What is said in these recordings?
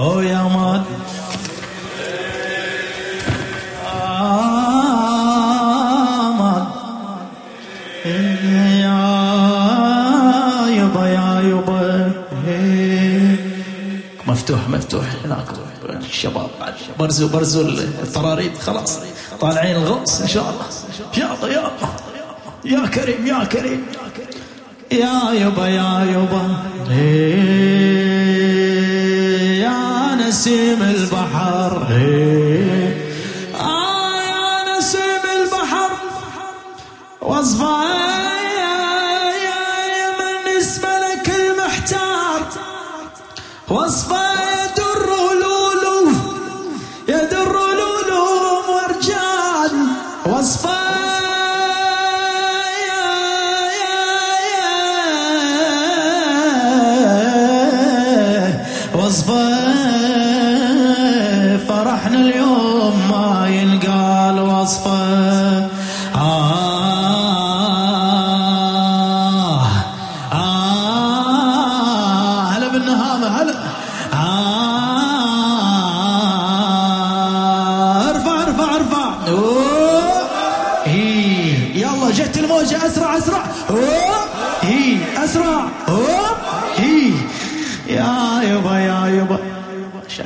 يا يبا يا يبا مفتوح مفتوح. هناك الشباب برزوا برزوا الطراريد خلاص. طالعين الغوص إن شاء الله. يا الله يا يا كريم يا كريم. يا يبا يا يبا نسيم البحر. آه يا نسيم البحر. وصفه يا من اسم لك المحتار. وصفه يدر لولو يدر لولو ورجال. وصفه وصفه اليوم ما ينقال وصفه آه آه هلا بالنهامة هلا. آه ارفع ارفع ارفع. يلا جت الموجة أسرع أسرع. أوه. أسرع. أوه.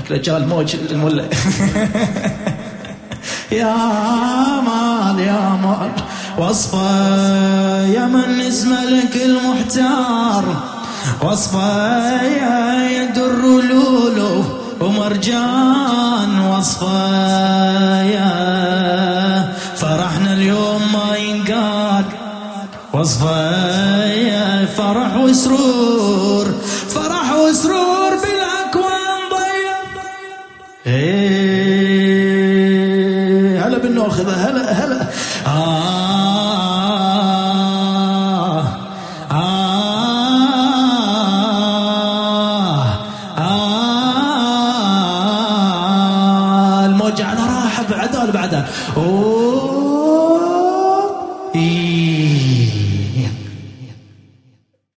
شكله جاء الموج الملا يا مال يا مال وصفة يا من اسم لك المحتار. وصفة يا يدر لولو ومرجان. وصفة يا فرحنا اليوم ما ينقاد وصفة يا فرح وسرور فرح وسرور. إيه هلا بالنوخذة هلا هلا. آه آه آه أوه إيه.